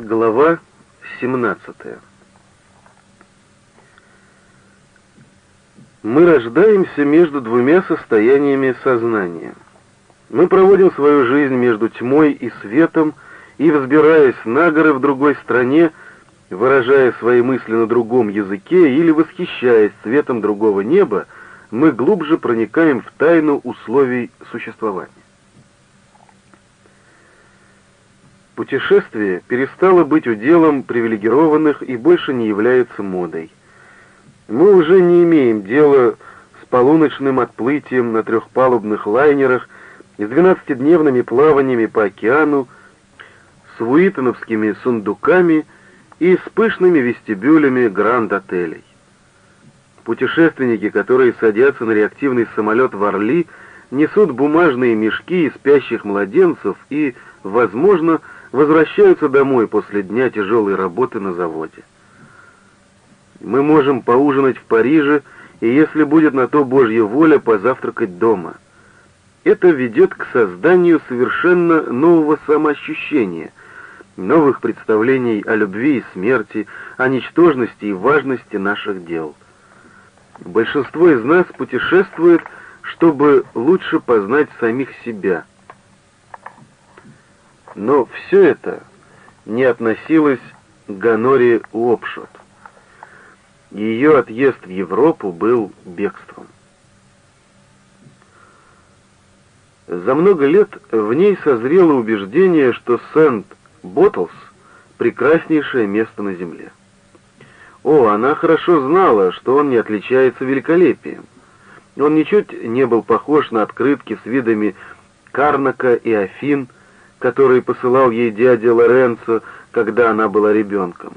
Глава 17 Мы рождаемся между двумя состояниями сознания. Мы проводим свою жизнь между тьмой и светом, и, взбираясь на горы в другой стране, выражая свои мысли на другом языке или восхищаясь цветом другого неба, мы глубже проникаем в тайну условий существования. Путешествие перестало быть уделом привилегированных и больше не является модой. Мы уже не имеем дела с полуночным отплытием на трехпалубных лайнерах и с двенадцатидневными плаваниями по океану, с уитоновскими сундуками и с пышными вестибюлями гранд-отелей. Путешественники, которые садятся на реактивный самолет в Орли, несут бумажные мешки из спящих младенцев и, возможно, возвращаются домой после дня тяжелой работы на заводе. Мы можем поужинать в Париже и, если будет на то Божья воля, позавтракать дома. Это ведет к созданию совершенно нового самоощущения, новых представлений о любви и смерти, о ничтожности и важности наших дел. Большинство из нас путешествует, чтобы лучше познать самих себя – но все это не относилось к Ганоре Уопшот. Ее отъезд в Европу был бегством. За много лет в ней созрело убеждение, что Сент-Боттлс — прекраснейшее место на Земле. О, она хорошо знала, что он не отличается великолепием. Он ничуть не был похож на открытки с видами Карнака и Афин — который посылал ей дядя Лоренцо, когда она была ребенком.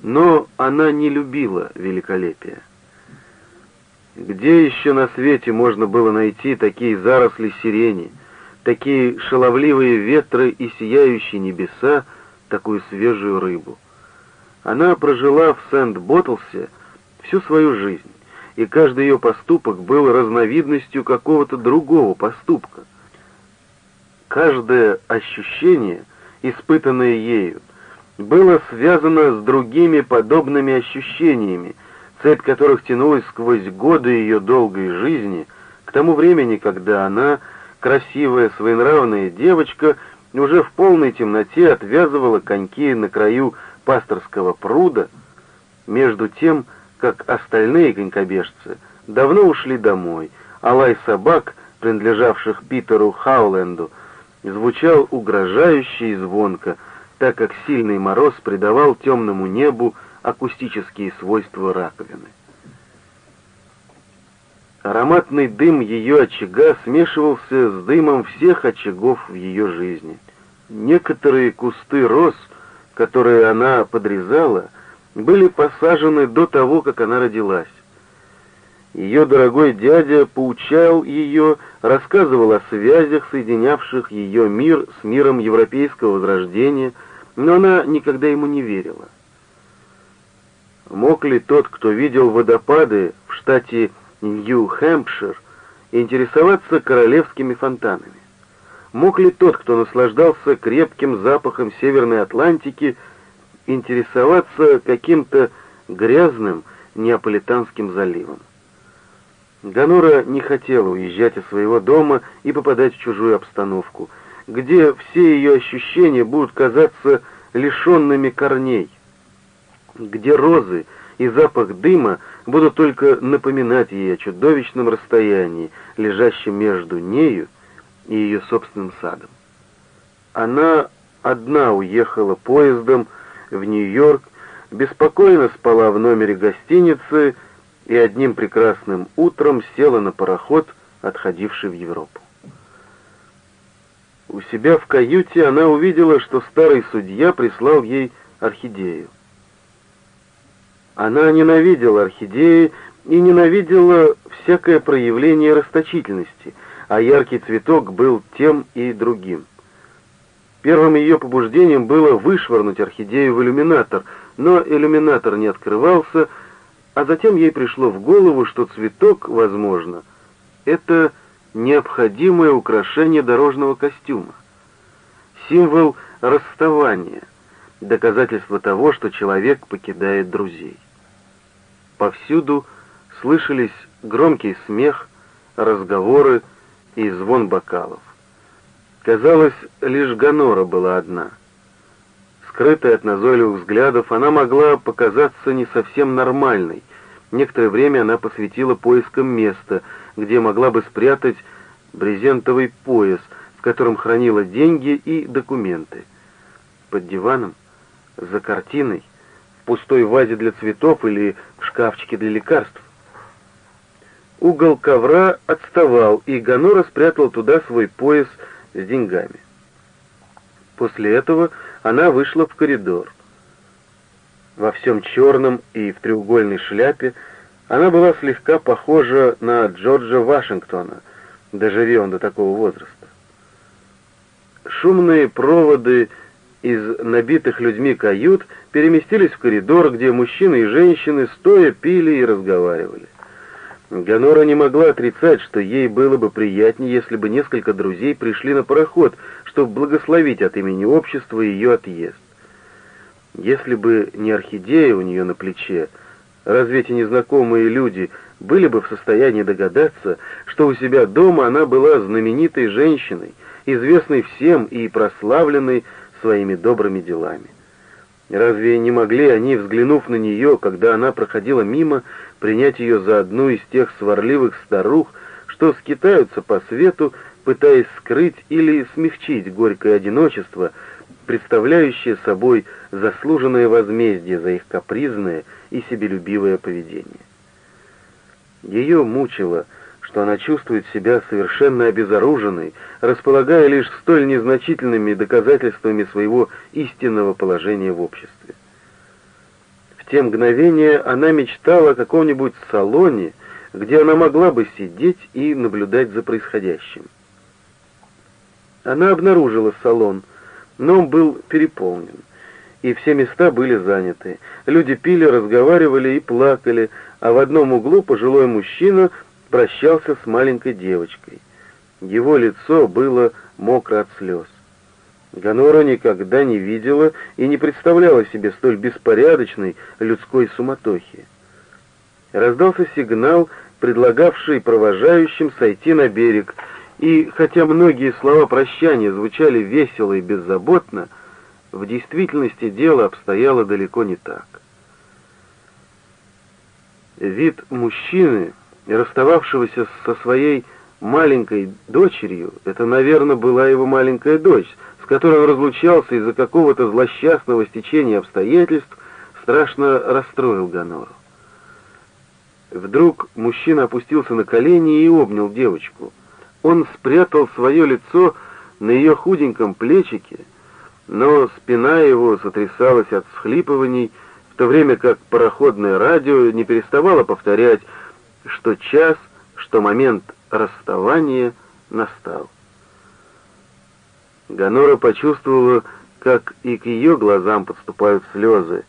Но она не любила великолепия. Где еще на свете можно было найти такие заросли сирени, такие шаловливые ветры и сияющие небеса, такую свежую рыбу? Она прожила в Сент-Боттлсе всю свою жизнь, и каждый ее поступок был разновидностью какого-то другого поступка. Каждое ощущение, испытанное ею, было связано с другими подобными ощущениями, цепь которых тянулась сквозь годы ее долгой жизни, к тому времени, когда она, красивая, своенравная девочка, уже в полной темноте отвязывала коньки на краю пасторского пруда, между тем, как остальные конькобежцы давно ушли домой, а лай собак, принадлежавших Питеру Хауленду, звучал угрожающе и звонко, так как сильный мороз придавал темному небу акустические свойства раковины. Ароматный дым ее очага смешивался с дымом всех очагов в ее жизни. Некоторые кусты роз, которые она подрезала, были посажены до того, как она родилась. Ее дорогой дядя поучал ее, рассказывал о связях, соединявших ее мир с миром европейского возрождения, но она никогда ему не верила. Мог ли тот, кто видел водопады в штате Нью-Хэмпшир, интересоваться королевскими фонтанами? Мог ли тот, кто наслаждался крепким запахом Северной Атлантики, интересоваться каким-то грязным Неаполитанским заливом? Ганора не хотела уезжать из своего дома и попадать в чужую обстановку, где все ее ощущения будут казаться лишенными корней, где розы и запах дыма будут только напоминать ей о чудовищном расстоянии, лежащем между нею и ее собственным садом. Она одна уехала поездом в Нью-Йорк, беспокойно спала в номере гостиницы и одним прекрасным утром села на пароход, отходивший в Европу. У себя в каюте она увидела, что старый судья прислал ей орхидею. Она ненавидела орхидеи и ненавидела всякое проявление расточительности, а яркий цветок был тем и другим. Первым ее побуждением было вышвырнуть орхидею в иллюминатор, но иллюминатор не открывался, а затем ей пришло в голову, что цветок, возможно, это необходимое украшение дорожного костюма, символ расставания, доказательство того, что человек покидает друзей. Повсюду слышались громкий смех, разговоры и звон бокалов. Казалось, лишь Гонора была одна. Скрытая от назойливых взглядов, она могла показаться не совсем нормальной. Некоторое время она посвятила поискам места, где могла бы спрятать брезентовый пояс, в котором хранила деньги и документы. Под диваном, за картиной, в пустой вазе для цветов или в шкафчике для лекарств. Угол ковра отставал, и Ганора спрятал туда свой пояс с деньгами. После этого она вышла в коридор. Во всем черном и в треугольной шляпе она была слегка похожа на Джорджа Вашингтона, доживи он до такого возраста. Шумные проводы из набитых людьми кают переместились в коридор, где мужчины и женщины стоя пили и разговаривали. Ганора не могла отрицать, что ей было бы приятнее, если бы несколько друзей пришли на пароход, чтобы благословить от имени общества ее отъезд. Если бы не орхидея у нее на плече, разве эти незнакомые люди были бы в состоянии догадаться, что у себя дома она была знаменитой женщиной, известной всем и прославленной своими добрыми делами? Разве не могли они, взглянув на нее, когда она проходила мимо, принять ее за одну из тех сварливых старух, что скитаются по свету, пытаясь скрыть или смягчить горькое одиночество, представляющее собой заслуженное возмездие за их капризное и себелюбивое поведение. Ее мучило, что она чувствует себя совершенно обезоруженной, располагая лишь столь незначительными доказательствами своего истинного положения в обществе. В те мгновения она мечтала о каком-нибудь салоне, где она могла бы сидеть и наблюдать за происходящим. Она обнаружила салон, но он был переполнен, и все места были заняты. Люди пили, разговаривали и плакали, а в одном углу пожилой мужчина прощался с маленькой девочкой. Его лицо было мокро от слез. Ганора никогда не видела и не представляла себе столь беспорядочной людской суматохи. Раздался сигнал, предлагавший провожающим сойти на берег, и хотя многие слова прощания звучали весело и беззаботно, в действительности дело обстояло далеко не так. Вид мужчины, расстававшегося со своей маленькой дочерью, это, наверное, была его маленькая дочь, с которой он разлучался из-за какого-то злосчастного стечения обстоятельств, страшно расстроил Ганору. Вдруг мужчина опустился на колени и обнял девочку. Он спрятал свое лицо на ее худеньком плечике, но спина его сотрясалась от всхлипываний, в то время как пароходное радио не переставало повторять, что час, что момент расставания настал. Ганора почувствовала, как и к ее глазам подступают слезы,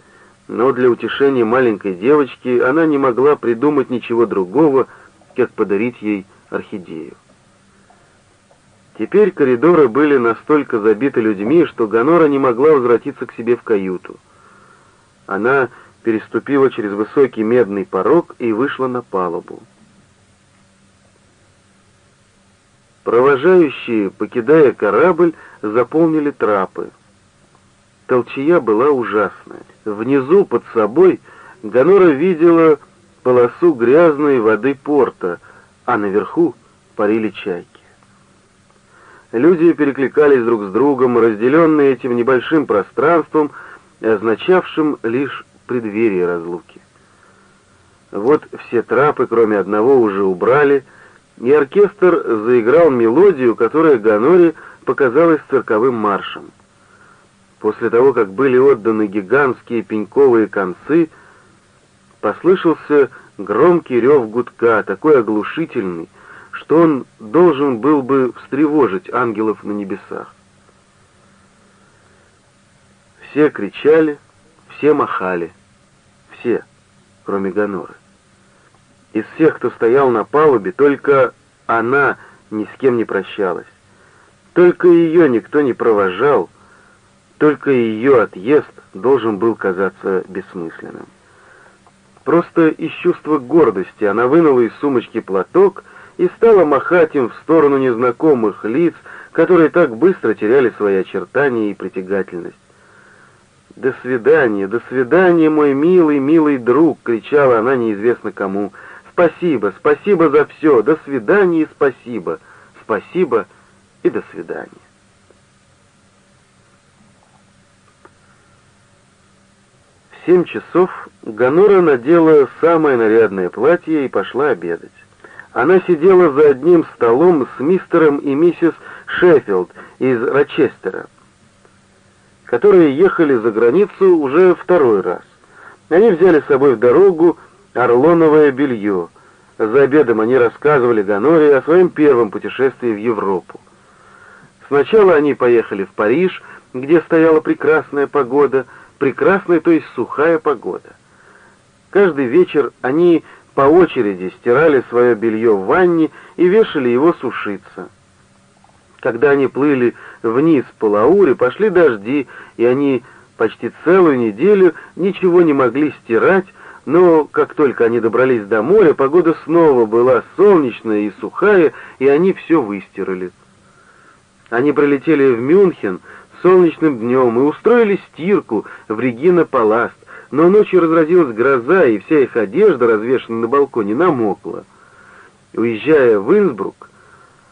но для утешения маленькой девочки она не могла придумать ничего другого, как подарить ей орхидею. Теперь коридоры были настолько забиты людьми, что Ганора не могла возвратиться к себе в каюту. Она переступила через высокий медный порог и вышла на палубу. Провожающие, покидая корабль, заполнили трапы. Толчья была ужасная. Внизу, под собой, Ганора видела полосу грязной воды порта, а наверху парили чайки. Люди перекликались друг с другом, разделенные этим небольшим пространством, означавшим лишь преддверие разлуки. Вот все трапы, кроме одного, уже убрали, и оркестр заиграл мелодию, которая Ганоре показалась цирковым маршем. После того, как были отданы гигантские пеньковые концы, послышался громкий рев гудка, такой оглушительный, что он должен был бы встревожить ангелов на небесах. Все кричали, все махали все, кроме Ганоры. Из всех, кто стоял на палубе, только она ни с кем не прощалась. Только ее никто не провожал, только ее отъезд должен был казаться бессмысленным. Просто из чувства гордости она вынула из сумочки платок и стала махать им в сторону незнакомых лиц, которые так быстро теряли свои очертания и притягательность. «До свидания, до свидания, мой милый, милый друг!» — кричала она неизвестно кому. «Спасибо, спасибо за все! До свидания и спасибо! Спасибо и до свидания!» В семь часов Ганора надела самое нарядное платье и пошла обедать. Она сидела за одним столом с мистером и миссис Шеффилд из Рочестера, которые ехали за границу уже второй раз. Они взяли с собой в дорогу орлоновое белье. За обедом они рассказывали Ганоре о своем первом путешествии в Европу. Сначала они поехали в Париж, где стояла прекрасная погода, прекрасная, то есть сухая погода. Каждый вечер они по очереди стирали свое белье в ванне и вешали его сушиться. Когда они плыли вниз по Лауре, пошли дожди, и они почти целую неделю ничего не могли стирать, но как только они добрались до моря, погода снова была солнечная и сухая, и они все выстирали. Они пролетели в Мюнхен солнечным днем и устроили стирку в Регина Паласт, но ночью разразилась гроза, и вся их одежда, развешанная на балконе, намокла. Уезжая в Инсбрук,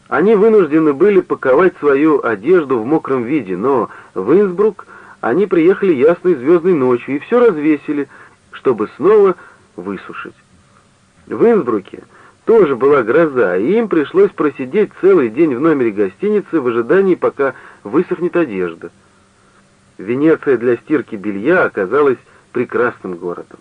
они вынуждены были паковать свою одежду в мокром виде, но в Инсбрук они приехали ясной звездной ночью и все развесили, чтобы снова высушить. В Инсбруке тоже была гроза, и им пришлось просидеть целый день в номере гостиницы в ожидании, пока высохнет одежда. Венеция для стирки белья оказалась прекрасным городом.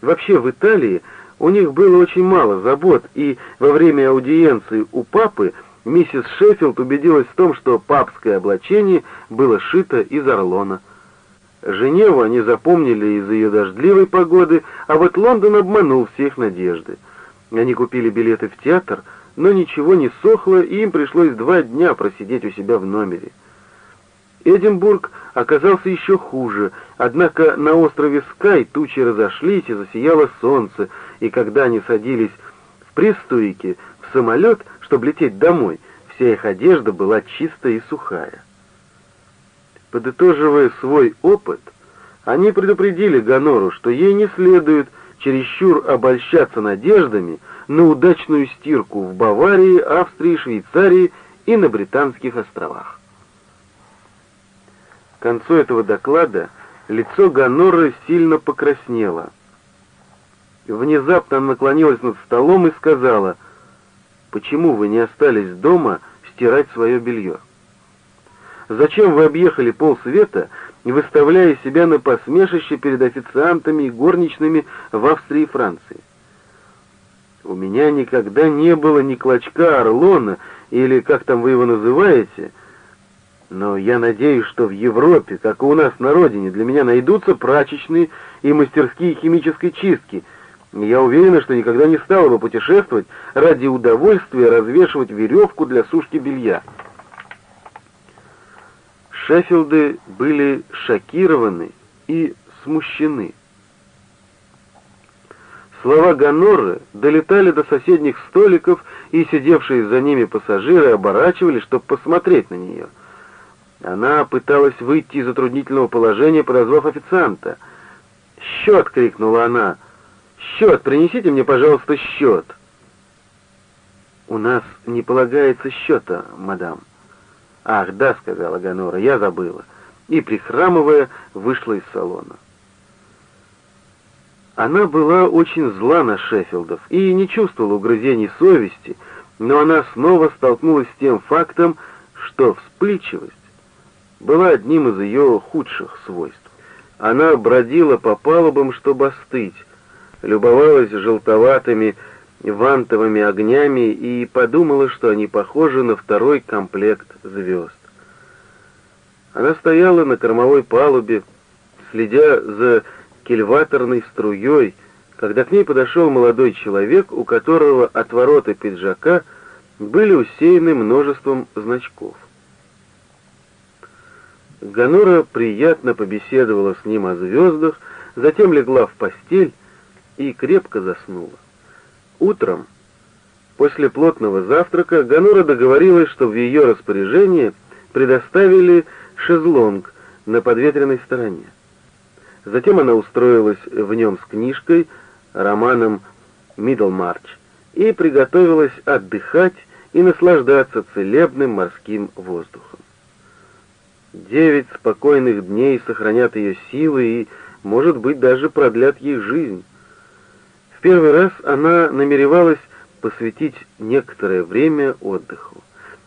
Вообще в Италии у них было очень мало забот, и во время аудиенции у папы миссис Шеффилд убедилась в том, что папское облачение было шито из орлона. Женеву они запомнили из-за ее дождливой погоды, а вот Лондон обманул всех надежды. Они купили билеты в театр, но ничего не сохло, и им пришлось два дня просидеть у себя в номере. Эдинбург оказался еще хуже, однако на острове Скай тучи разошлись и засияло солнце, и когда они садились в пристуйке в самолет, чтобы лететь домой, вся их одежда была чистая и сухая. Подытоживая свой опыт, они предупредили Ганору, что ей не следует чересчур обольщаться надеждами на удачную стирку в Баварии, Австрии, Швейцарии и на Британских островах. Концу этого доклада лицо Ганоры сильно покраснело. Внезапно она наклонилась над столом и сказала, «Почему вы не остались дома стирать свое белье? Зачем вы объехали полсвета, выставляя себя на посмешище перед официантами и горничными в Австрии и Франции? У меня никогда не было ни клочка орлона, или как там вы его называете, но я надеюсь, что в Европе, как и у нас на родине, для меня найдутся прачечные и мастерские химической чистки — я уверена, что никогда не стала бы путешествовать ради удовольствия развешивать веревку для сушки белья. Шеффилды были шокированы и смущены. Слова Ганоры долетали до соседних столиков, и сидевшие за ними пассажиры оборачивались, чтобы посмотреть на нее. Она пыталась выйти из затруднительного положения, подозвав официанта. «Счет!» — крикнула она. «Счет! Принесите мне, пожалуйста, счет!» «У нас не полагается счета, мадам». «Ах, да», — сказала Ганора, — «я забыла». И, прихрамывая, вышла из салона. Она была очень зла на Шеффилдов и не чувствовала угрызений совести, но она снова столкнулась с тем фактом, что вспыльчивость была одним из ее худших свойств. Она бродила по палубам, чтобы остыть, любовалась желтоватыми вантовыми огнями и подумала, что они похожи на второй комплект звезд. Она стояла на кормовой палубе, следя за кильваторной струей, когда к ней подошел молодой человек, у которого от ворота пиджака были усеяны множеством значков. Ганора приятно побеседовала с ним о звездах, затем легла в постель и крепко заснула. Утром, после плотного завтрака, Ганора договорилась, что в ее распоряжение предоставили шезлонг на подветренной стороне. Затем она устроилась в нем с книжкой, романом «Мидлмарч», и приготовилась отдыхать и наслаждаться целебным морским воздухом. Девять спокойных дней сохранят ее силы и, может быть, даже продлят ей жизнь. В первый раз она намеревалась посвятить некоторое время отдыху.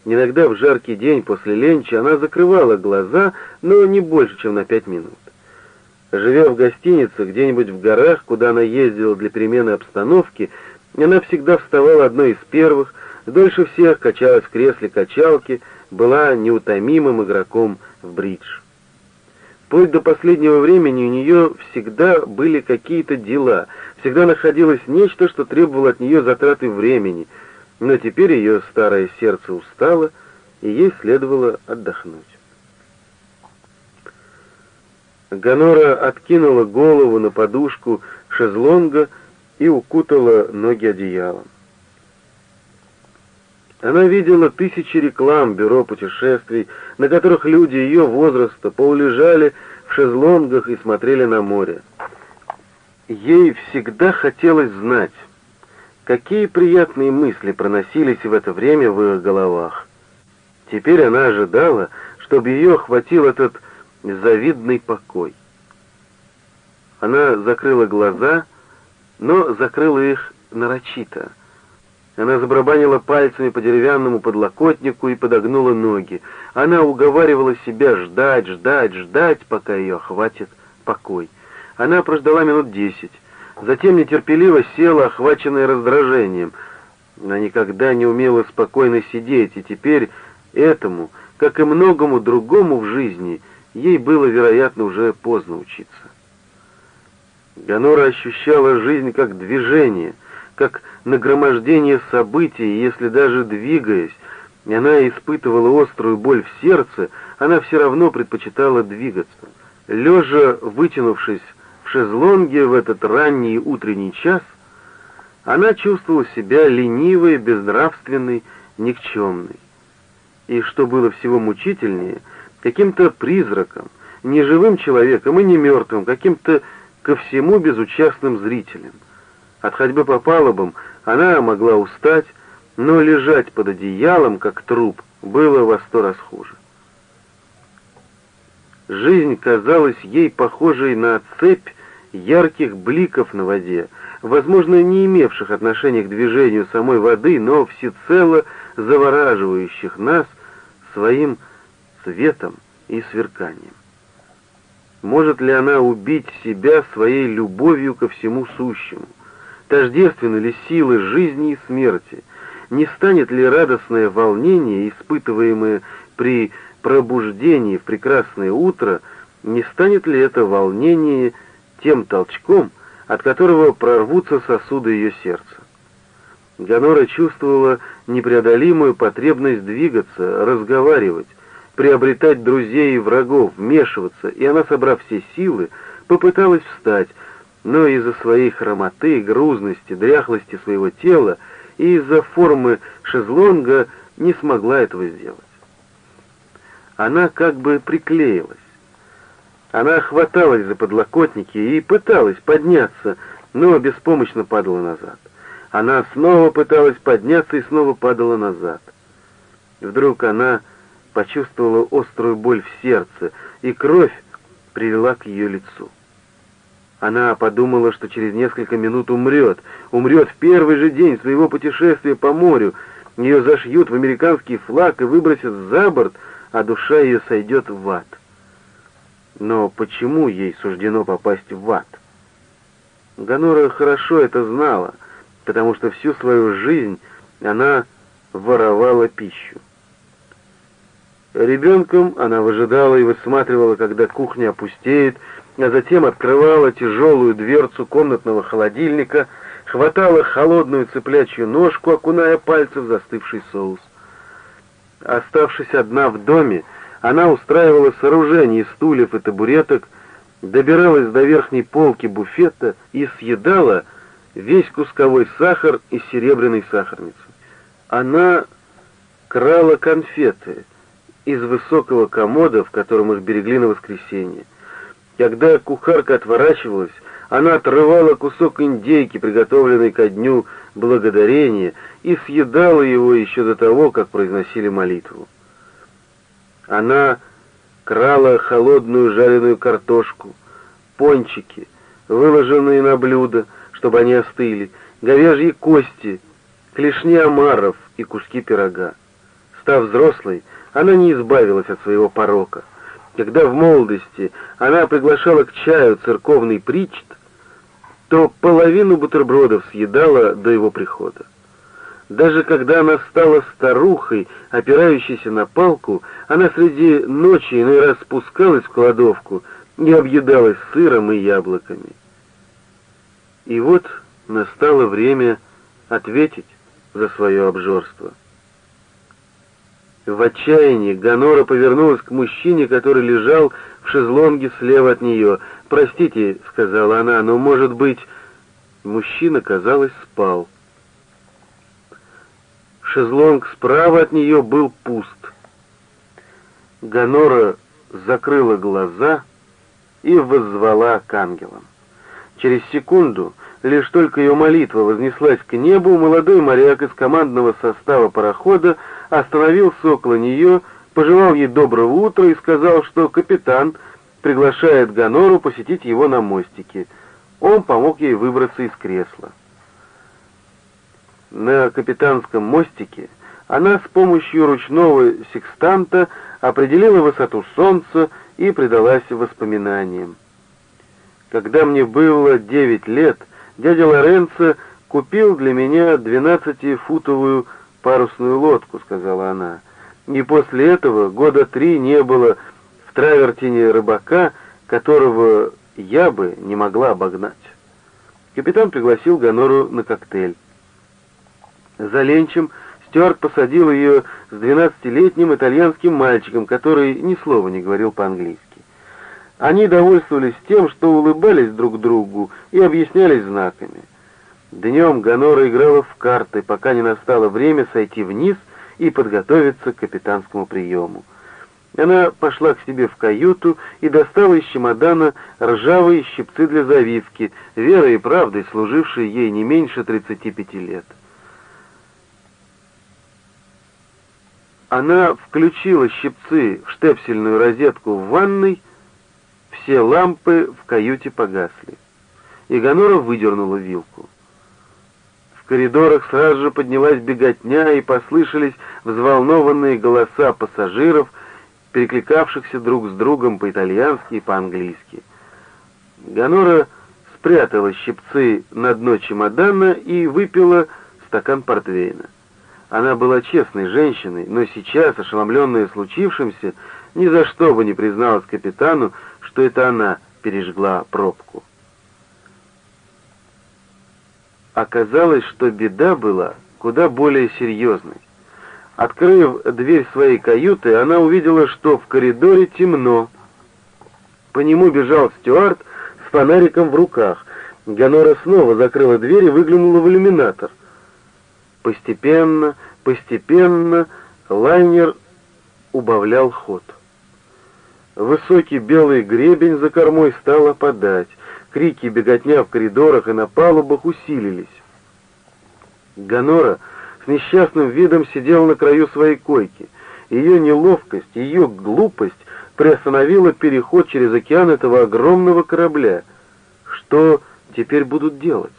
Иногда в жаркий день после ленча она закрывала глаза, но не больше, чем на пять минут. Живя в гостинице где-нибудь в горах, куда она ездила для перемены обстановки, она всегда вставала одной из первых, дольше всех качалась в кресле качалки, была неутомимым игроком в бридж. Вплоть до последнего времени у нее всегда были какие-то дела, всегда находилось нечто, что требовало от нее затраты времени, но теперь ее старое сердце устало, и ей следовало отдохнуть. Ганора откинула голову на подушку шезлонга и укутала ноги одеялом. Она видела тысячи реклам бюро путешествий, на которых люди ее возраста полулежали в шезлонгах и смотрели на море. Ей всегда хотелось знать, какие приятные мысли проносились в это время в их головах. Теперь она ожидала, чтобы ее охватил этот завидный покой. Она закрыла глаза, но закрыла их нарочито — она забарабанила пальцами по деревянному подлокотнику и подогнула ноги. Она уговаривала себя ждать, ждать, ждать, пока ее охватит покой. Она прождала минут десять. Затем нетерпеливо села, охваченная раздражением. Она никогда не умела спокойно сидеть, и теперь этому, как и многому другому в жизни, ей было, вероятно, уже поздно учиться. Ганора ощущала жизнь как движение — как нагромождение событий, если даже двигаясь, она испытывала острую боль в сердце, она все равно предпочитала двигаться. Лежа, вытянувшись в шезлонге в этот ранний утренний час, она чувствовала себя ленивой, безнравственной, никчемной. И что было всего мучительнее, каким-то призраком, не живым человеком и не мертвым, каким-то ко всему безучастным зрителем. От ходьбы по палубам она могла устать, но лежать под одеялом, как труп, было во сто раз хуже. Жизнь казалась ей похожей на цепь ярких бликов на воде, возможно, не имевших отношения к движению самой воды, но всецело завораживающих нас своим светом и сверканием. Может ли она убить себя своей любовью ко всему сущему? Тождественны ли силы жизни и смерти? Не станет ли радостное волнение, испытываемое при пробуждении в прекрасное утро, не станет ли это волнение тем толчком, от которого прорвутся сосуды ее сердца? Ганора чувствовала непреодолимую потребность двигаться, разговаривать, приобретать друзей и врагов, вмешиваться, и она, собрав все силы, попыталась встать, но из-за своей хромоты, грузности, дряхлости своего тела и из-за формы шезлонга не смогла этого сделать. Она как бы приклеилась. Она хваталась за подлокотники и пыталась подняться, но беспомощно падала назад. Она снова пыталась подняться и снова падала назад. Вдруг она почувствовала острую боль в сердце, и кровь прилила к ее лицу. Она подумала, что через несколько минут умрет. Умрет в первый же день своего путешествия по морю. Ее зашьют в американский флаг и выбросят за борт, а душа ее сойдет в ад. Но почему ей суждено попасть в ад? Ганора хорошо это знала, потому что всю свою жизнь она воровала пищу. Ребенком она выжидала и высматривала, когда кухня опустеет, а затем открывала тяжелую дверцу комнатного холодильника, хватала холодную цыплячью ножку, окуная пальцы в застывший соус. Оставшись одна в доме, Она устраивала сооружение из стульев и табуреток, добиралась до верхней полки буфета и съедала весь кусковой сахар из серебряной сахарницы. Она крала конфеты из высокого комода, в котором их берегли на воскресенье. Когда кухарка отворачивалась, она отрывала кусок индейки, приготовленный ко дню благодарения, и съедала его еще до того, как произносили молитву. Она крала холодную жареную картошку, пончики, выложенные на блюдо, чтобы они остыли, говяжьи кости, клешни омаров и куски пирога. Став взрослой, она не избавилась от своего порока. Когда в молодости она приглашала к чаю церковный причт, то половину бутербродов съедала до его прихода. Даже когда она стала старухой, опирающейся на палку, она среди ночи иной раз спускалась в кладовку и объедалась сыром и яблоками. И вот настало время ответить за свое обжорство. В отчаянии Ганора повернулась к мужчине, который лежал в шезлонге слева от нее. «Простите», — сказала она, — «но, может быть...» Мужчина, казалось, спал. Шезлонг справа от нее был пуст. Ганора закрыла глаза и воззвала к ангелам. Через секунду, лишь только ее молитва вознеслась к небу, молодой моряк из командного состава парохода остановился около нее, пожелал ей доброго утра и сказал, что капитан приглашает Ганору посетить его на мостике. Он помог ей выбраться из кресла. На капитанском мостике она с помощью ручного секстанта определила высоту солнца и предалась воспоминаниям. Когда мне было девять лет, дядя Лоренцо купил для меня двенадцатифутовую парусную лодку, сказала она. И после этого года три не было в Травертине рыбака, которого я бы не могла обогнать. Капитан пригласил Гонору на коктейль. За ленчем Стюарт посадил ее с двенадцатилетним итальянским мальчиком, который ни слова не говорил по-английски. Они довольствовались тем, что улыбались друг другу и объяснялись знаками. Днем Гонора играла в карты, пока не настало время сойти вниз и подготовиться к капитанскому приему. Она пошла к себе в каюту и достала из чемодана ржавые щипцы для завивки, верой и правдой служившие ей не меньше 35 лет. Она включила щипцы в штепсельную розетку в ванной, все лампы в каюте погасли. И Гонора выдернула вилку. Коридорах сразу же поднялась беготня, и послышались взволнованные голоса пассажиров, перекликавшихся друг с другом по-итальянски и по-английски. Гонора спрятала щипцы на дно чемодана и выпила стакан портвейна. Она была честной женщиной, но сейчас, ошеломленная случившимся, ни за что бы не призналась капитану, что это она пережгла пробку. Оказалось, что беда была куда более серьезной. Открыв дверь своей каюты, она увидела, что в коридоре темно. По нему бежал стюард с фонариком в руках. Ганора снова закрыла дверь и выглянула в иллюминатор. Постепенно, постепенно лайнер убавлял ход. Высокий белый гребень за кормой стал опадать. Крики и беготня в коридорах и на палубах усилились. Ганора с несчастным видом сидела на краю своей койки. Ее неловкость, ее глупость приостановила переход через океан этого огромного корабля. Что теперь будут делать?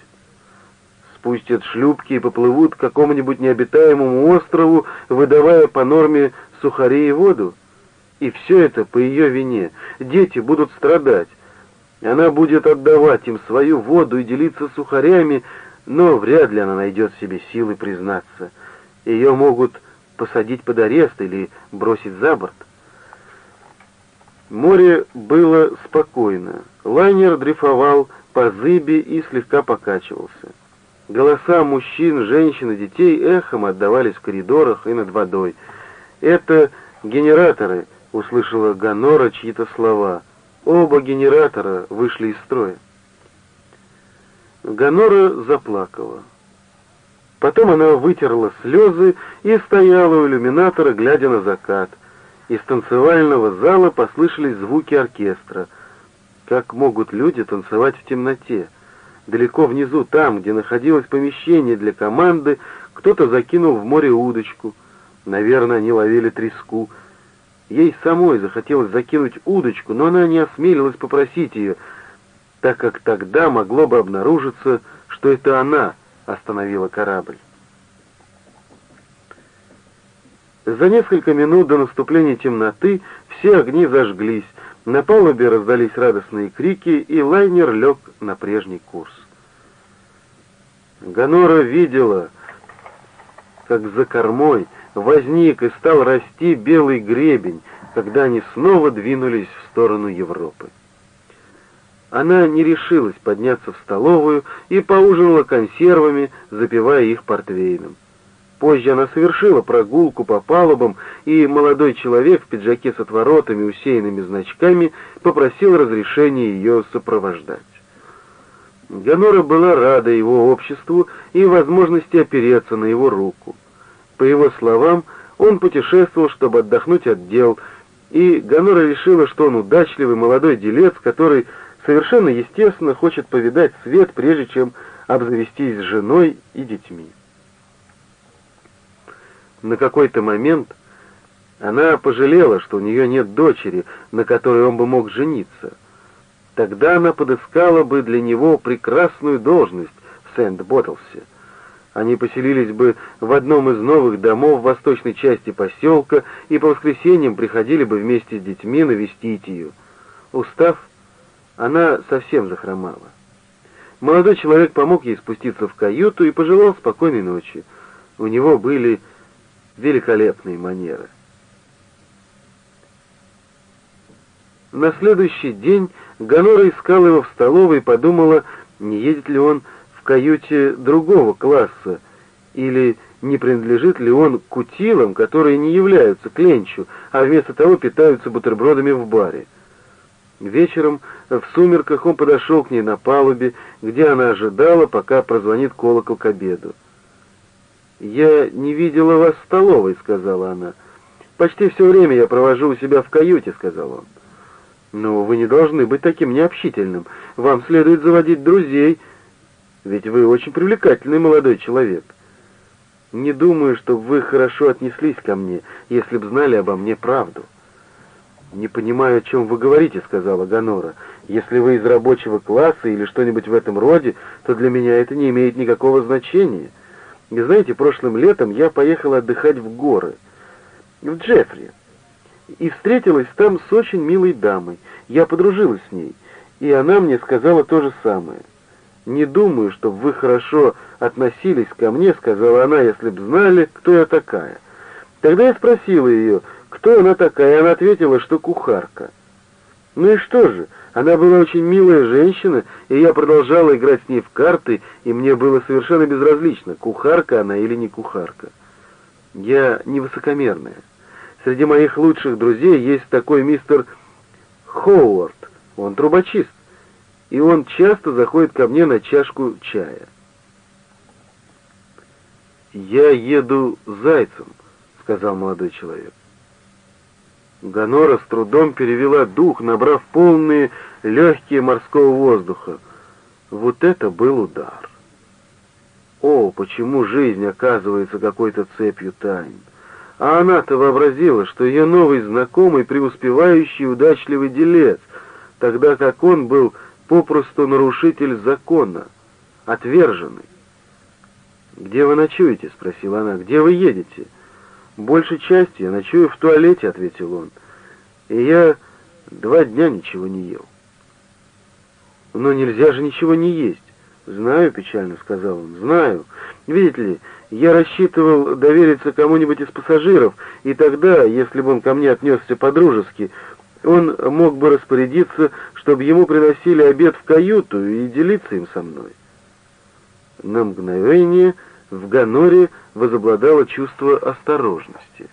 Спустят шлюпки и поплывут к какому-нибудь необитаемому острову, выдавая по норме сухари и воду? И все это по ее вине. Дети будут страдать. Она будет отдавать им свою воду и делиться сухарями, но вряд ли она найдет себе силы признаться. Ее могут посадить под арест или бросить за борт. Море было спокойно. Лайнер дрейфовал по зыбе и слегка покачивался. Голоса мужчин, женщин и детей эхом отдавались в коридорах и над водой. Это генераторы —— услышала Ганора чьи-то слова. Оба генератора вышли из строя. Ганора заплакала. Потом она вытерла слезы и стояла у иллюминатора, глядя на закат. Из танцевального зала послышались звуки оркестра. Как могут люди танцевать в темноте? Далеко внизу, там, где находилось помещение для команды, кто-то закинул в море удочку. Наверное, они ловили треску. Ей самой захотелось закинуть удочку, но она не осмелилась попросить ее, так как тогда могло бы обнаружиться, что это она остановила корабль. За несколько минут до наступления темноты все огни зажглись, на палубе раздались радостные крики, и лайнер лег на прежний курс. Ганора видела, как за кормой возник и стал расти белый гребень, когда они снова двинулись в сторону Европы. Она не решилась подняться в столовую и поужинала консервами, запивая их портвейном. Позже она совершила прогулку по палубам, и молодой человек в пиджаке с отворотами, усеянными значками, попросил разрешения ее сопровождать. Ганора была рада его обществу и возможности опереться на его руку. По его словам, он путешествовал, чтобы отдохнуть от дел, и Ганора решила, что он удачливый молодой делец, который совершенно естественно хочет повидать свет, прежде чем обзавестись с женой и детьми. На какой-то момент она пожалела, что у нее нет дочери, на которой он бы мог жениться. Тогда она подыскала бы для него прекрасную должность в Сент-Боттлсе — они поселились бы в одном из новых домов в восточной части поселка и по воскресеньям приходили бы вместе с детьми навестить ее. Устав, она совсем захромала. Молодой человек помог ей спуститься в каюту и пожелал спокойной ночи. У него были великолепные манеры. На следующий день Ганора искала его в столовой и подумала, не едет ли он каюте другого класса, или не принадлежит ли он к утилам, которые не являются кленчу, а вместо того питаются бутербродами в баре. Вечером в сумерках он подошел к ней на палубе, где она ожидала, пока прозвонит колокол к обеду. «Я не видела вас в столовой», — сказала она. «Почти все время я провожу у себя в каюте», — сказал он. «Но вы не должны быть таким необщительным. Вам следует заводить друзей», ведь вы очень привлекательный молодой человек. Не думаю, что вы хорошо отнеслись ко мне, если б знали обо мне правду. «Не понимаю, о чем вы говорите», — сказала Ганора. «Если вы из рабочего класса или что-нибудь в этом роде, то для меня это не имеет никакого значения. И знаете, прошлым летом я поехала отдыхать в горы, в Джеффри, и встретилась там с очень милой дамой. Я подружилась с ней, и она мне сказала то же самое. «Не думаю, чтобы вы хорошо относились ко мне», — сказала она, «если б знали, кто я такая». Тогда я спросила ее, кто она такая, и она ответила, что кухарка. Ну и что же, она была очень милая женщина, и я продолжала играть с ней в карты, и мне было совершенно безразлично, кухарка она или не кухарка. Я невысокомерная. Среди моих лучших друзей есть такой мистер Хоуард, он трубочист и он часто заходит ко мне на чашку чая. «Я еду зайцем», — сказал молодой человек. Ганора с трудом перевела дух, набрав полные легкие морского воздуха. Вот это был удар. О, почему жизнь оказывается какой-то цепью тайн? А она-то вообразила, что ее новый знакомый преуспевающий удачливый делец, тогда как он был попросту нарушитель закона, отверженный. «Где вы ночуете?» — спросила она. «Где вы едете?» «Большей частью я ночую в туалете», — ответил он. «И я два дня ничего не ел». «Но нельзя же ничего не есть». «Знаю», — печально сказал он, — «знаю. Видите ли, я рассчитывал довериться кому-нибудь из пассажиров, и тогда, если бы он ко мне отнесся по-дружески, он мог бы распорядиться, чтобы ему приносили обед в каюту и делиться им со мной. На мгновение в Ганоре возобладало чувство осторожности.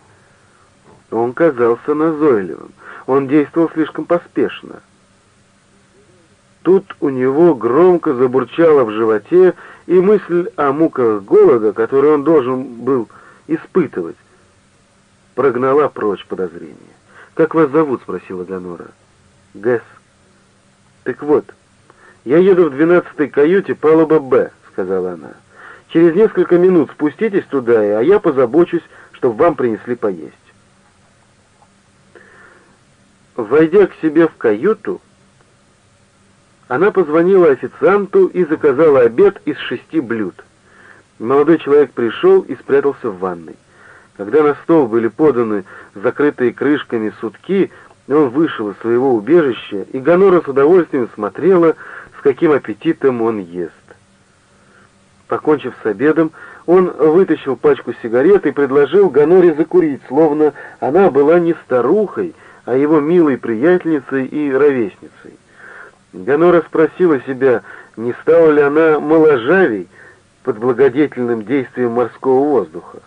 Он казался назойливым. Он действовал слишком поспешно. Тут у него громко забурчало в животе, и мысль о муках голода, которую он должен был испытывать, прогнала прочь подозрения. «Как вас зовут?» — спросила Гонора. «Гэс». «Так вот, я еду в двенадцатой каюте палуба «Б», — сказала она. «Через несколько минут спуститесь туда, а я позабочусь, чтобы вам принесли поесть». Войдя к себе в каюту, она позвонила официанту и заказала обед из шести блюд. Молодой человек пришел и спрятался в ванной. Когда на стол были поданы закрытые крышками сутки, он вышел из своего убежища, и Гонора с удовольствием смотрела, с каким аппетитом он ест. Покончив с обедом, он вытащил пачку сигарет и предложил Гоноре закурить, словно она была не старухой, а его милой приятельницей и ровесницей. Гонора спросила себя, не стала ли она моложавей под благодетельным действием морского воздуха.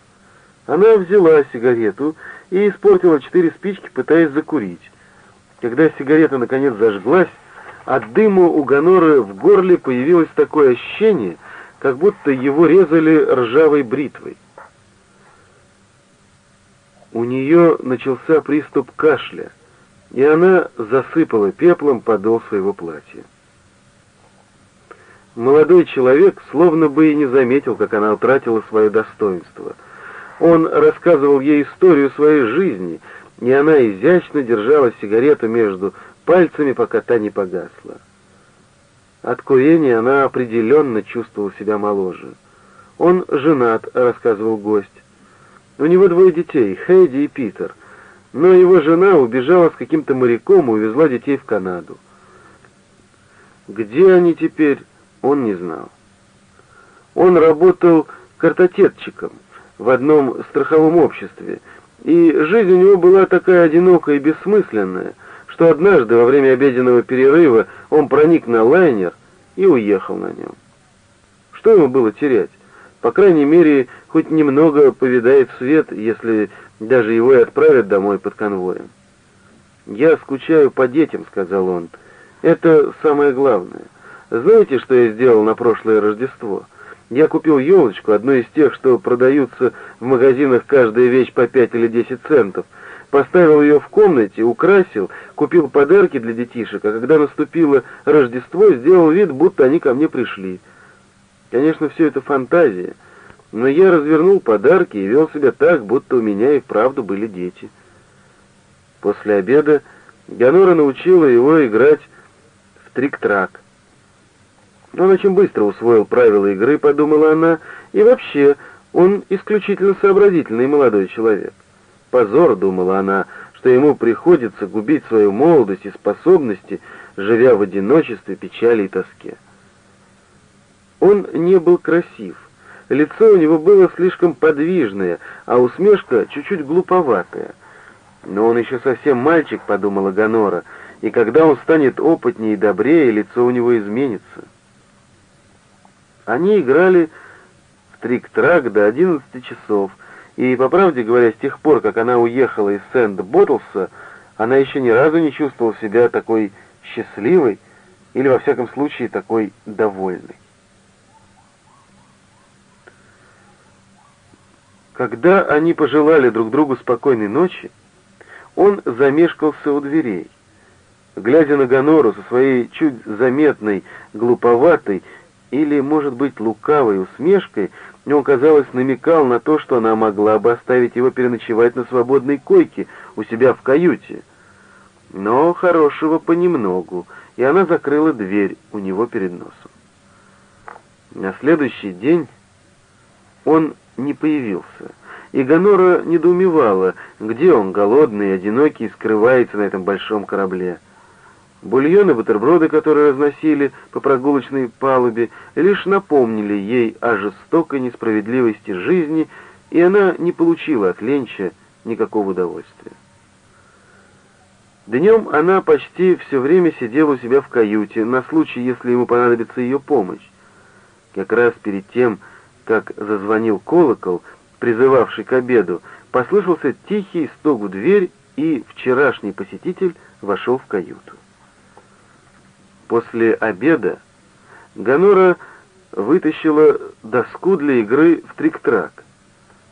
Она взяла сигарету и испортила четыре спички, пытаясь закурить. Когда сигарета наконец зажглась, от дыма у Гоноры в горле появилось такое ощущение, как будто его резали ржавой бритвой. У нее начался приступ кашля и она засыпала пеплом подол своего платья. Молодой человек словно бы и не заметил, как она утратила свое достоинство. Он рассказывал ей историю своей жизни, и она изящно держала сигарету между пальцами, пока та не погасла. От курения она определенно чувствовала себя моложе. «Он женат», — рассказывал гость. «У него двое детей, Хэйди и Питер — но его жена убежала с каким-то моряком и увезла детей в Канаду. Где они теперь, он не знал. Он работал картотетчиком в одном страховом обществе, и жизнь у него была такая одинокая и бессмысленная, что однажды во время обеденного перерыва он проник на лайнер и уехал на нем. Что ему было терять? По крайней мере, хоть немного повидает свет, если даже его и отправят домой под конвоем. «Я скучаю по детям», — сказал он. «Это самое главное. Знаете, что я сделал на прошлое Рождество? Я купил елочку, одну из тех, что продаются в магазинах каждая вещь по пять или десять центов, поставил ее в комнате, украсил, купил подарки для детишек, а когда наступило Рождество, сделал вид, будто они ко мне пришли. Конечно, все это фантазия» но я развернул подарки и вел себя так, будто у меня и вправду были дети. После обеда Ганора научила его играть в трик-трак. Он очень быстро усвоил правила игры, подумала она, и вообще он исключительно сообразительный молодой человек. Позор, думала она, что ему приходится губить свою молодость и способности, живя в одиночестве, печали и тоске. Он не был красив, Лицо у него было слишком подвижное, а усмешка чуть-чуть глуповатая. Но он еще совсем мальчик, подумала Гонора, и когда он станет опытнее и добрее, лицо у него изменится. Они играли в трик-трак до 11 часов, и, по правде говоря, с тех пор, как она уехала из Сент-Боттлса, она еще ни разу не чувствовала себя такой счастливой или, во всяком случае, такой довольной. Когда они пожелали друг другу спокойной ночи, он замешкался у дверей. Глядя на Гонору со своей чуть заметной, глуповатой или, может быть, лукавой усмешкой, он, казалось, намекал на то, что она могла бы оставить его переночевать на свободной койке у себя в каюте. Но хорошего понемногу, и она закрыла дверь у него перед носом. На следующий день он не появился. И Гонора недоумевала, где он, голодный и одинокий, скрывается на этом большом корабле. Бульоны, бутерброды, которые разносили по прогулочной палубе, лишь напомнили ей о жестокой несправедливости жизни, и она не получила от Ленча никакого удовольствия. Днем она почти все время сидела у себя в каюте, на случай, если ему понадобится ее помощь. Как раз перед тем, как зазвонил колокол, призывавший к обеду, послышался тихий стук в дверь, и вчерашний посетитель вошел в каюту. После обеда Ганора вытащила доску для игры в трик-трак.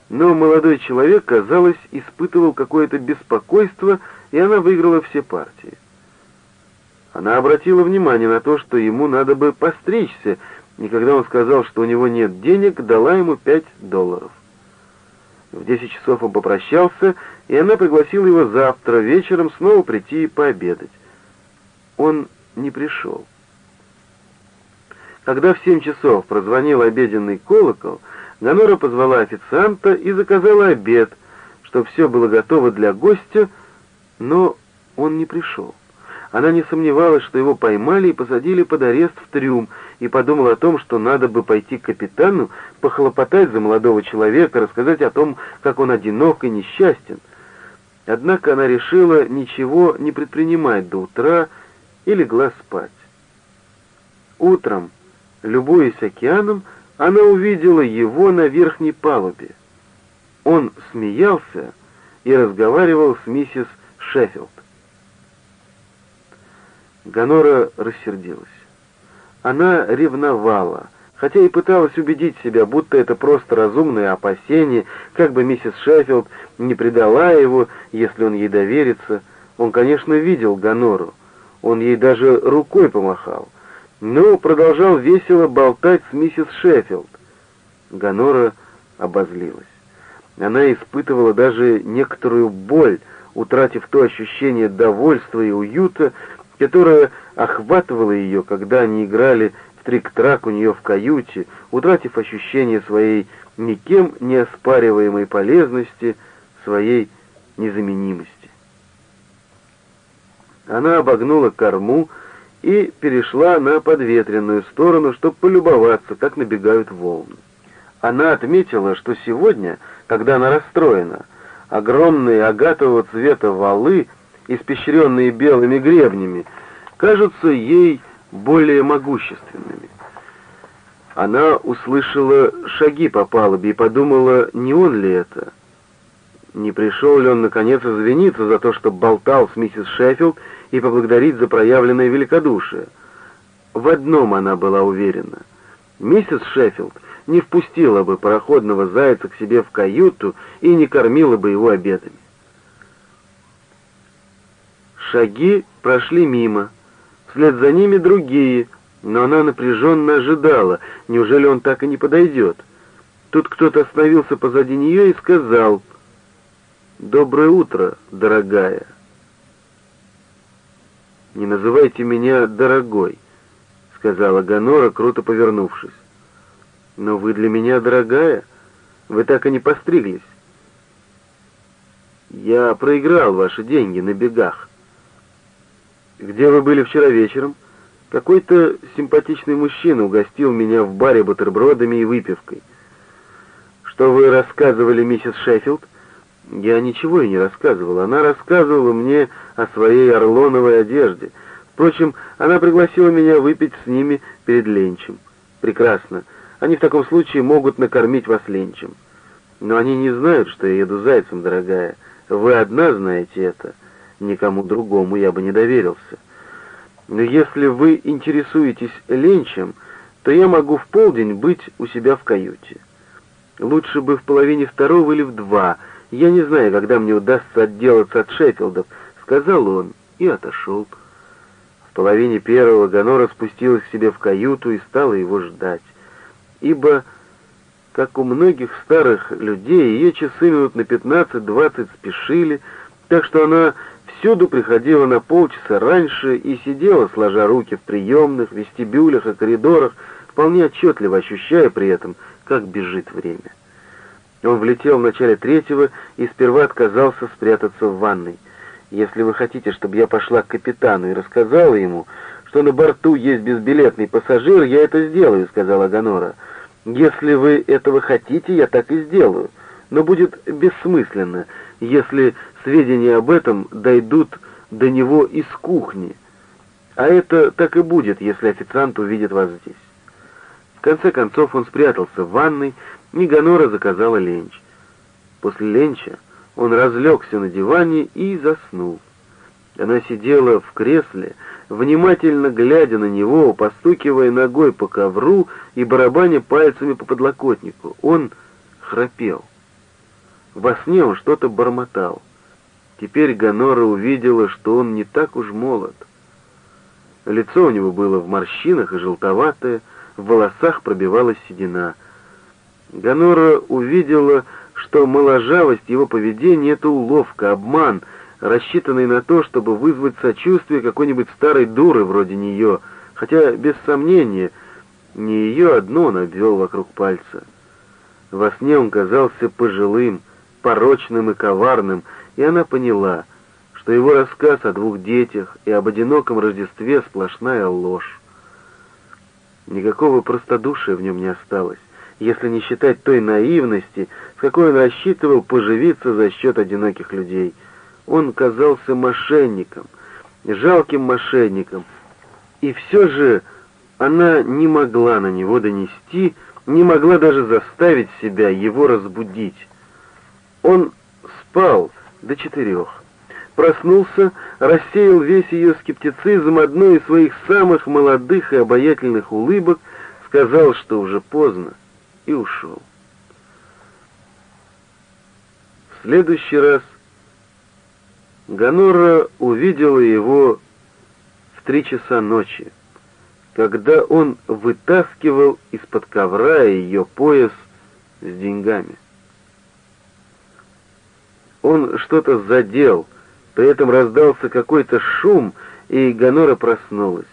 Но молодой человек, казалось, испытывал какое-то беспокойство, и она выиграла все партии. Она обратила внимание на то, что ему надо бы постричься, и когда он сказал, что у него нет денег, дала ему пять долларов. В десять часов он попрощался, и она пригласила его завтра вечером снова прийти и пообедать. Он не пришел. Когда в семь часов прозвонил обеденный колокол, Ганора позвала официанта и заказала обед, чтобы все было готово для гостя, но он не пришел. Она не сомневалась, что его поймали и посадили под арест в трюм, и подумала о том, что надо бы пойти к капитану, похлопотать за молодого человека, рассказать о том, как он одинок и несчастен. Однако она решила ничего не предпринимать до утра и легла спать. Утром, любуясь океаном, она увидела его на верхней палубе. Он смеялся и разговаривал с миссис Шеффилд. Ганора рассердилась. Она ревновала, хотя и пыталась убедить себя, будто это просто разумное опасение, как бы миссис Шеффилд не предала его, если он ей доверится. Он, конечно, видел Ганору, он ей даже рукой помахал, но продолжал весело болтать с миссис Шеффилд. Ганора обозлилась. Она испытывала даже некоторую боль, утратив то ощущение довольства и уюта, которая охватывала ее, когда они играли в трик-трак у нее в каюте, утратив ощущение своей никем не оспариваемой полезности, своей незаменимости. Она обогнула корму и перешла на подветренную сторону, чтобы полюбоваться, как набегают волны. Она отметила, что сегодня, когда она расстроена, огромные агатового цвета валы испещренные белыми гребнями, кажутся ей более могущественными. Она услышала шаги по палубе и подумала, не он ли это. Не пришел ли он, наконец, извиниться за то, что болтал с миссис Шеффилд и поблагодарить за проявленное великодушие? В одном она была уверена. Миссис Шеффилд не впустила бы пароходного зайца к себе в каюту и не кормила бы его обедами. Шаги прошли мимо, вслед за ними другие, но она напряженно ожидала, неужели он так и не подойдет. Тут кто-то остановился позади нее и сказал «Доброе утро, дорогая». «Не называйте меня дорогой», — сказала Ганора, круто повернувшись. «Но вы для меня дорогая, вы так и не постриглись». «Я проиграл ваши деньги на бегах». «Где вы были вчера вечером?» «Какой-то симпатичный мужчина угостил меня в баре бутербродами и выпивкой». «Что вы рассказывали, миссис Шеффилд?» «Я ничего и не рассказывала. Она рассказывала мне о своей орлоновой одежде. Впрочем, она пригласила меня выпить с ними перед ленчем. Прекрасно. Они в таком случае могут накормить вас ленчем. Но они не знают, что я еду зайцем, дорогая. Вы одна знаете это» никому другому я бы не доверился. Но если вы интересуетесь ленчем, то я могу в полдень быть у себя в каюте. Лучше бы в половине второго или в два. Я не знаю, когда мне удастся отделаться от Шеффилдов, сказал он и отошел. В половине первого Гонора спустилась к себе в каюту и стала его ждать. Ибо, как у многих старых людей, ее часы минут на пятнадцать-двадцать спешили, так что она всюду приходила на полчаса раньше и сидела, сложа руки в приемных, вестибюлях и коридорах, вполне отчетливо ощущая при этом, как бежит время. Он влетел в начале третьего и сперва отказался спрятаться в ванной. «Если вы хотите, чтобы я пошла к капитану и рассказала ему, что на борту есть безбилетный пассажир, я это сделаю», — сказала Гонора. «Если вы этого хотите, я так и сделаю. Но будет бессмысленно, если сведения об этом дойдут до него из кухни. А это так и будет, если официант увидит вас здесь. В конце концов он спрятался в ванной, и Гонора заказала ленч. После ленча Он разлегся на диване и заснул. Она сидела в кресле, внимательно глядя на него, постукивая ногой по ковру и барабаня пальцами по подлокотнику. Он храпел. Во сне он что-то бормотал. Теперь Ганора увидела, что он не так уж молод. Лицо у него было в морщинах и желтоватое, в волосах пробивалась седина. Ганора увидела, что моложавость его поведения — это уловка, обман, рассчитанный на то, чтобы вызвать сочувствие какой-нибудь старой дуры вроде нее, хотя, без сомнения, не ее одно он обвел вокруг пальца. Во сне он казался пожилым, порочным и коварным, и она поняла, что его рассказ о двух детях и об одиноком Рождестве сплошная ложь. Никакого простодушия в нем не осталось, если не считать той наивности, с какой он рассчитывал поживиться за счет одиноких людей. Он казался мошенником, жалким мошенником, и все же она не могла на него донести, не могла даже заставить себя его разбудить. Он спал до четырех. Проснулся, рассеял весь ее скептицизм одной из своих самых молодых и обаятельных улыбок, сказал, что уже поздно, и ушел. В следующий раз Ганора увидела его в три часа ночи, когда он вытаскивал из-под ковра ее пояс с деньгами. Он что-то задел, при этом раздался какой-то шум, и Ганора проснулась.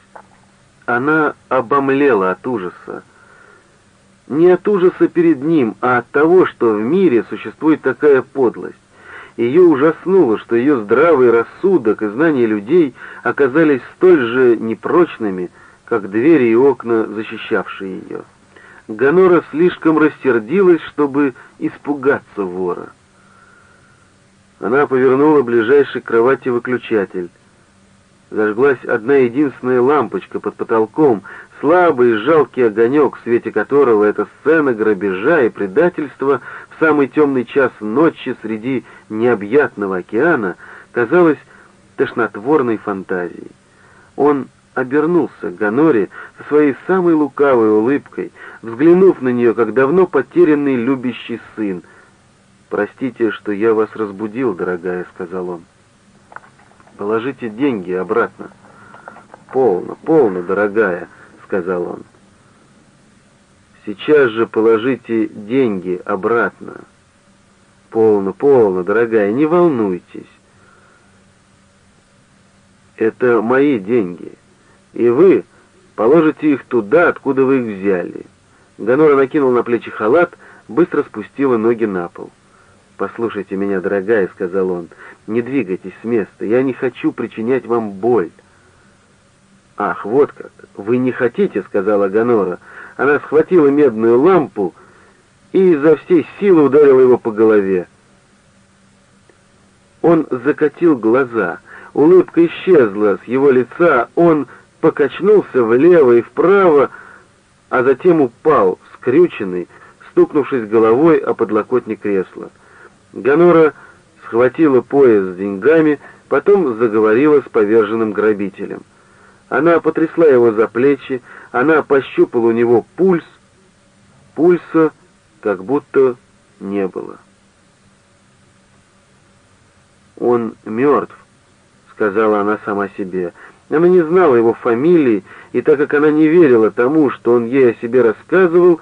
Она обомлела от ужаса. Не от ужаса перед ним, а от того, что в мире существует такая подлость. Ее ужаснуло, что ее здравый рассудок и знания людей оказались столь же непрочными, как двери и окна, защищавшие ее. Ганора слишком рассердилась, чтобы испугаться вора. Она повернула ближайший к кровати выключатель. Зажглась одна единственная лампочка под потолком, слабый и жалкий огонек, в свете которого эта сцена грабежа и предательства в самый темный час ночи среди необъятного океана казалась тошнотворной фантазией. Он обернулся к Ганоре со своей самой лукавой улыбкой, взглянув на нее, как давно потерянный любящий сын — «Простите, что я вас разбудил, дорогая», — сказал он. «Положите деньги обратно». «Полно, полно, дорогая», — сказал он. «Сейчас же положите деньги обратно». «Полно, полно, дорогая, не волнуйтесь. Это мои деньги, и вы положите их туда, откуда вы их взяли». Гонора накинул на плечи халат, быстро спустила ноги на пол. «Послушайте меня, дорогая», — сказал он, — «не двигайтесь с места, я не хочу причинять вам боль». «Ах, вот как! Вы не хотите», — сказала Гонора. Она схватила медную лампу и изо всей силы ударила его по голове. Он закатил глаза, улыбка исчезла с его лица, он покачнулся влево и вправо, а затем упал, скрюченный, стукнувшись головой о подлокотник кресла. Ганора схватила пояс с деньгами, потом заговорила с поверженным грабителем. Она потрясла его за плечи, она пощупала у него пульс. Пульса как будто не было. «Он мертв», — сказала она сама себе. Она не знала его фамилии, и так как она не верила тому, что он ей о себе рассказывал,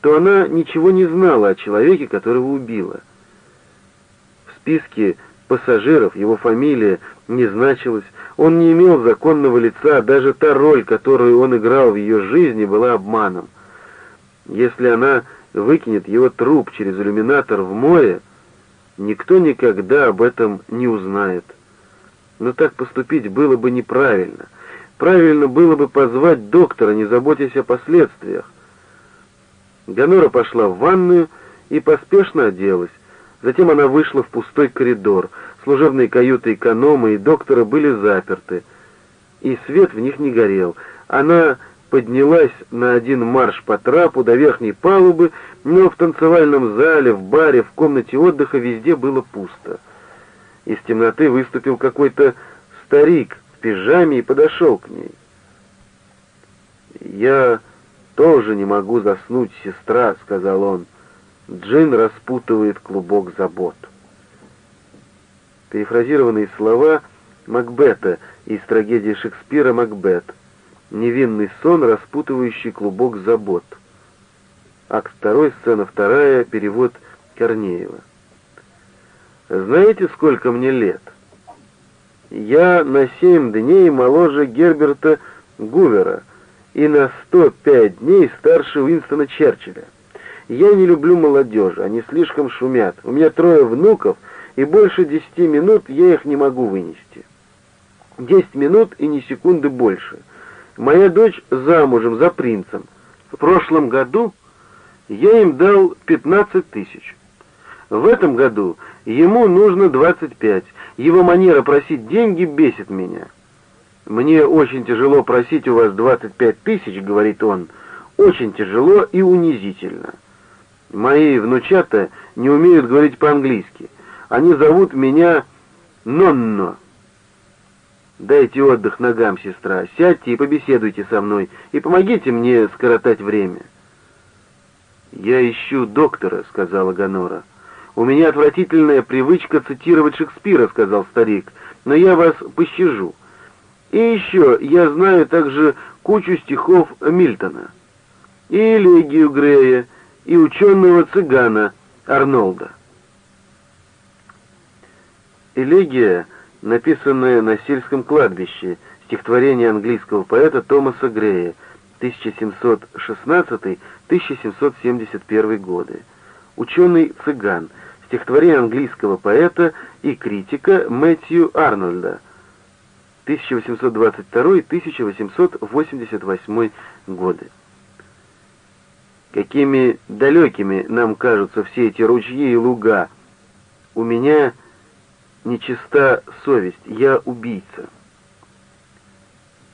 то она ничего не знала о человеке, которого убила списке пассажиров его фамилия не значилась, он не имел законного лица, даже та роль, которую он играл в ее жизни, была обманом. Если она выкинет его труп через иллюминатор в море, никто никогда об этом не узнает. Но так поступить было бы неправильно. Правильно было бы позвать доктора, не заботясь о последствиях. Ганора пошла в ванную и поспешно оделась. Затем она вышла в пустой коридор. Служебные каюты эконома и доктора были заперты, и свет в них не горел. Она поднялась на один марш по трапу до верхней палубы, но в танцевальном зале, в баре, в комнате отдыха везде было пусто. Из темноты выступил какой-то старик в пижаме и подошел к ней. «Я тоже не могу заснуть, сестра», — сказал он. Джин распутывает клубок забот. Перефразированные слова Макбета из трагедии Шекспира «Макбет». Невинный сон, распутывающий клубок забот. Акт 2, сцена 2, перевод Корнеева. Знаете, сколько мне лет? Я на семь дней моложе Герберта Гувера и на 105 дней старше Уинстона Черчилля. Я не люблю молодежь, они слишком шумят. У меня трое внуков, и больше десяти минут я их не могу вынести. Десять минут и ни секунды больше. Моя дочь замужем за принцем. В прошлом году я им дал 15 тысяч. В этом году ему нужно 25. Его манера просить деньги бесит меня. «Мне очень тяжело просить у вас 25 тысяч», — говорит он. «Очень тяжело и унизительно. Мои внучата не умеют говорить по-английски. Они зовут меня Нонно». «Дайте отдых ногам, сестра. Сядьте и побеседуйте со мной, и помогите мне скоротать время». «Я ищу доктора», — сказала Гонора. «У меня отвратительная привычка цитировать Шекспира», — сказал старик, — «но я вас пощажу. И еще я знаю также кучу стихов Мильтона, и элегию Грея, и ученого-цыгана Арнолда». Элегия, написанная на сельском кладбище, стихотворение английского поэта Томаса Грея, 1716-1771 годы. Ученый-цыган, стихотворение английского поэта и критика Мэтью Арнольда, 1822-1888 годы. Какими далекими нам кажутся все эти ручьи и луга. У меня нечиста совесть, я убийца.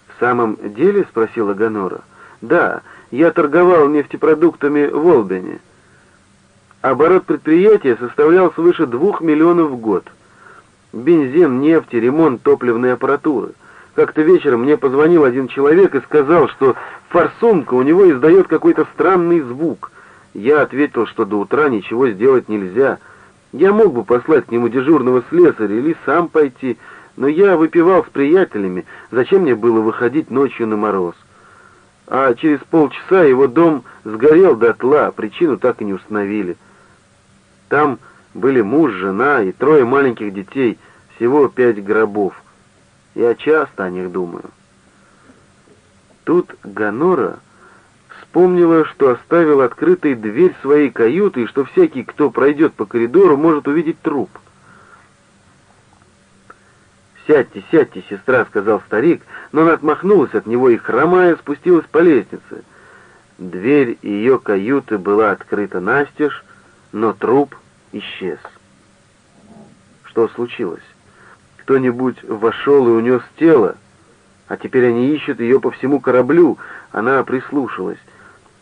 «В самом деле?» — спросила Гонора. «Да, я торговал нефтепродуктами в Олбене. Оборот предприятия составлял свыше двух миллионов в год. Бензин, нефть, ремонт топливной аппаратуры. Как-то вечером мне позвонил один человек и сказал, что форсунка у него издает какой-то странный звук. Я ответил, что до утра ничего сделать нельзя. Я мог бы послать к нему дежурного слесаря или сам пойти, но я выпивал с приятелями, зачем мне было выходить ночью на мороз? А через полчаса его дом сгорел дотла, причину так и не установили. Там были муж, жена и трое маленьких детей, всего пять гробов. Я часто о них думаю. Тут Ганора вспомнила, что оставил открытой дверь своей каюты, и что всякий, кто пройдет по коридору, может увидеть труп. «Сядьте, сядьте, сестра», — сказал старик, но она отмахнулась от него и, хромая, спустилась по лестнице. Дверь ее каюты была открыта настежь, но труп исчез. Что случилось? Кто-нибудь вошел и унес тело, а теперь они ищут ее по всему кораблю. Она прислушалась.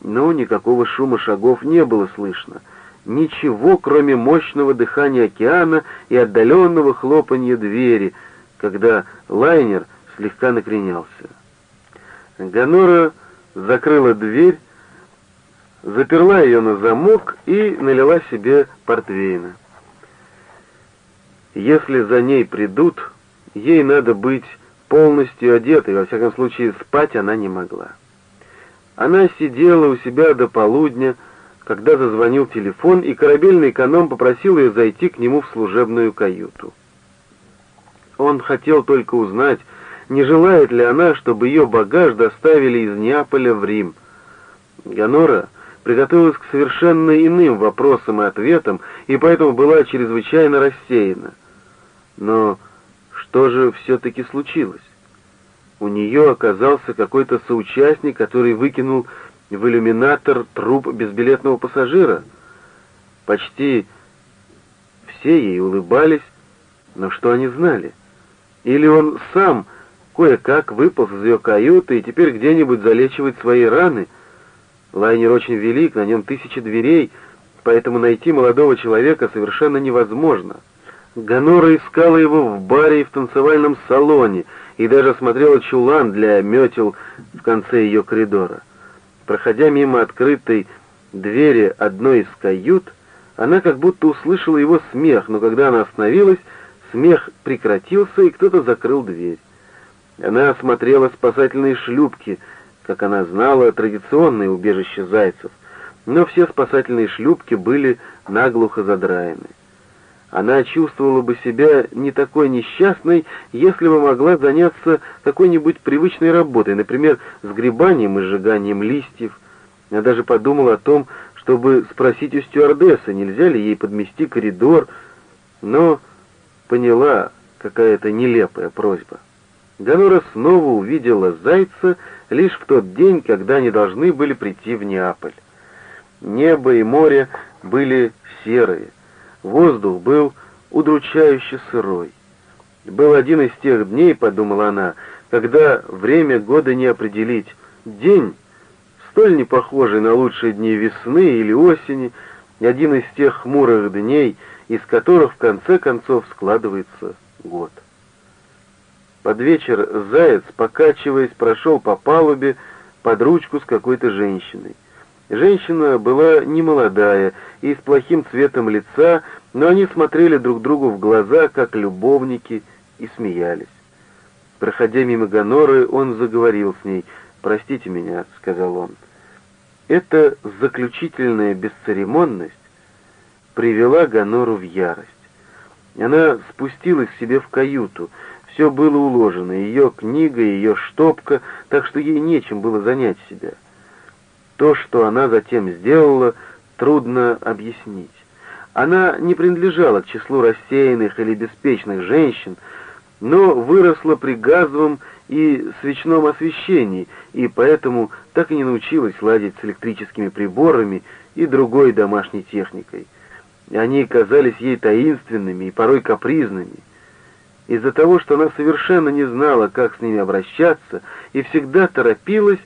Но никакого шума шагов не было слышно. Ничего, кроме мощного дыхания океана и отдаленного хлопанья двери, когда лайнер слегка накренялся. Ганора закрыла дверь, заперла ее на замок и налила себе портвейна. Если за ней придут, ей надо быть полностью одетой, во всяком случае спать она не могла. Она сидела у себя до полудня, когда зазвонил телефон, и корабельный эконом попросил ее зайти к нему в служебную каюту. Он хотел только узнать, не желает ли она, чтобы ее багаж доставили из Неаполя в Рим. Гонора приготовилась к совершенно иным вопросам и ответам, и поэтому была чрезвычайно рассеяна. Но что же все-таки случилось? У нее оказался какой-то соучастник, который выкинул в иллюминатор труп безбилетного пассажира. Почти все ей улыбались, но что они знали? Или он сам кое-как выполз из ее каюты и теперь где-нибудь залечивает свои раны. Лайнер очень велик, на нем тысячи дверей, поэтому найти молодого человека совершенно невозможно. Ганора искала его в баре и в танцевальном салоне, и даже смотрела чулан для метел в конце ее коридора. Проходя мимо открытой двери одной из кают, она как будто услышала его смех, но когда она остановилась, смех прекратился, и кто-то закрыл дверь. Она осмотрела спасательные шлюпки, как она знала, традиционное убежище зайцев, но все спасательные шлюпки были наглухо задраены. Она чувствовала бы себя не такой несчастной, если бы могла заняться какой-нибудь привычной работой, например, сгребанием и сжиганием листьев. Она даже подумала о том, чтобы спросить у стюардессы, нельзя ли ей подмести коридор, но поняла, какая это нелепая просьба. Ганора снова увидела зайца лишь в тот день, когда они должны были прийти в Неаполь. Небо и море были серые, воздух был удручающе сырой. Был один из тех дней, подумала она, когда время года не определить. День, столь не похожий на лучшие дни весны или осени, один из тех хмурых дней, из которых в конце концов складывается год. Под вечер заяц, покачиваясь, прошел по палубе под ручку с какой-то женщиной. Женщина была немолодая и с плохим цветом лица, но они смотрели друг другу в глаза, как любовники, и смеялись. Проходя мимо Гоноры, он заговорил с ней. «Простите меня», — сказал он. Эта заключительная бесцеремонность привела Гонору в ярость. Она спустилась к себе в каюту. Все было уложено, ее книга, ее штопка, так что ей нечем было занять себя. То, что она затем сделала, трудно объяснить. Она не принадлежала к числу рассеянных или беспечных женщин, но выросла при газовом и свечном освещении, и поэтому так и не научилась ладить с электрическими приборами и другой домашней техникой. Они казались ей таинственными и порой капризными. Из-за того, что она совершенно не знала, как с ними обращаться, и всегда торопилась,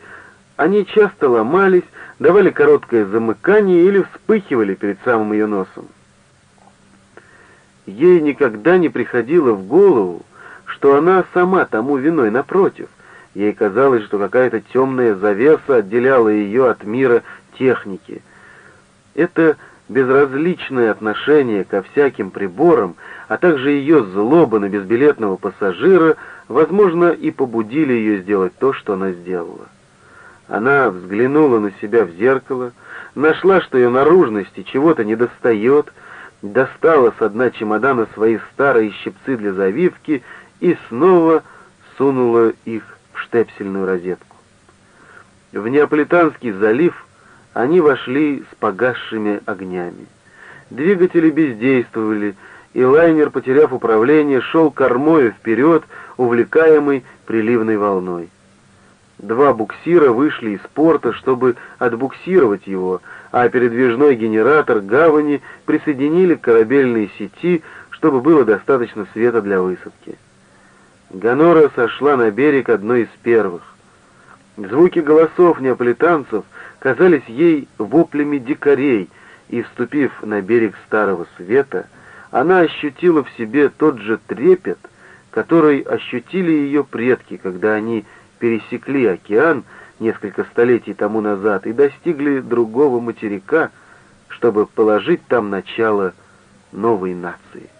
они часто ломались, давали короткое замыкание или вспыхивали перед самым ее носом. Ей никогда не приходило в голову, что она сама тому виной напротив. Ей казалось, что какая-то темная завеса отделяла ее от мира техники. Это безразличное отношение ко всяким приборам, а также ее злоба на безбилетного пассажира, возможно, и побудили ее сделать то, что она сделала. Она взглянула на себя в зеркало, нашла, что ее наружности чего-то недостает, достала с дна чемодана свои старые щипцы для завивки и снова сунула их в штепсельную розетку. В Неаполитанский залив они вошли с погасшими огнями. Двигатели бездействовали, и лайнер, потеряв управление, шел кормою вперед, увлекаемый приливной волной. Два буксира вышли из порта, чтобы отбуксировать его, а передвижной генератор гавани присоединили к корабельной сети, чтобы было достаточно света для высадки. Ганора сошла на берег одной из первых. Звуки голосов неаполитанцев — казались ей воплями дикарей, и, вступив на берег Старого Света, она ощутила в себе тот же трепет, который ощутили ее предки, когда они пересекли океан несколько столетий тому назад и достигли другого материка, чтобы положить там начало новой нации.